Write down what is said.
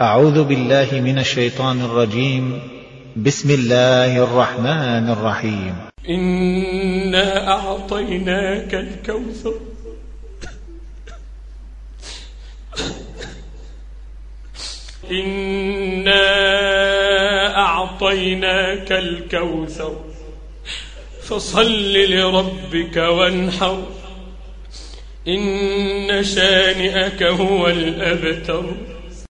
أعوذ بالله من الشيطان الرجيم. بسم الله الرحمن الرحيم. إنا أعطيناك الكوثر. إنا أعطيناك الكوثر. فصل لربك وانحر. إن شانئك هو الأبتر.